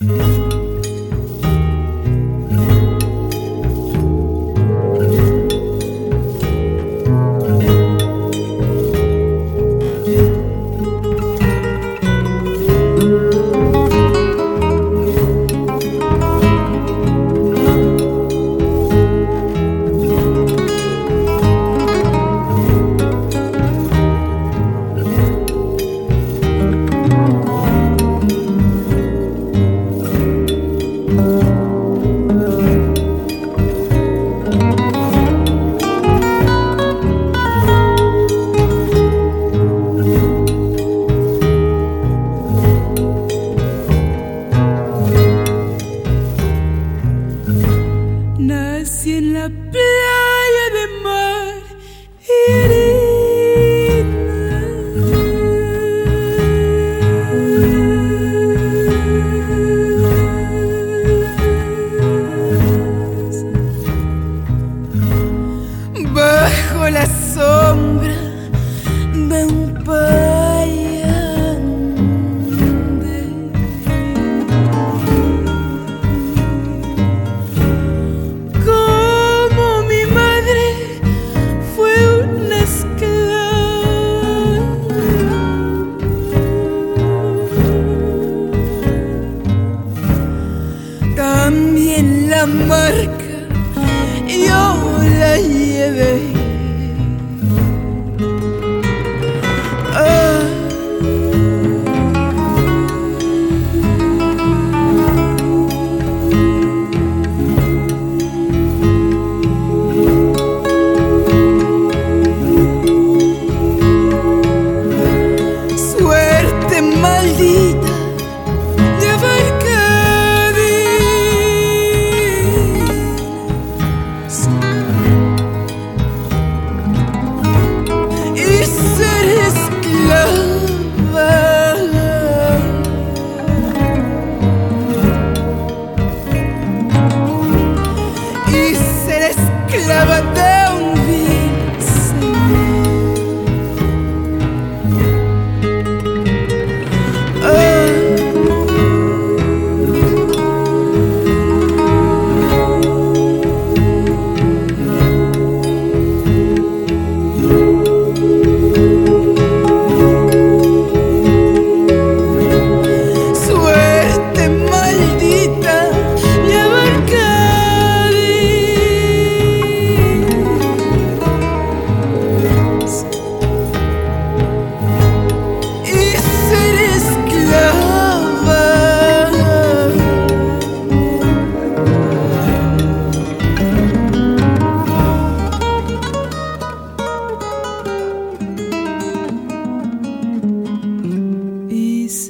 Mm-hmm. playa de mar y Bajo la sombra. marca yo la llevé clávate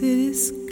this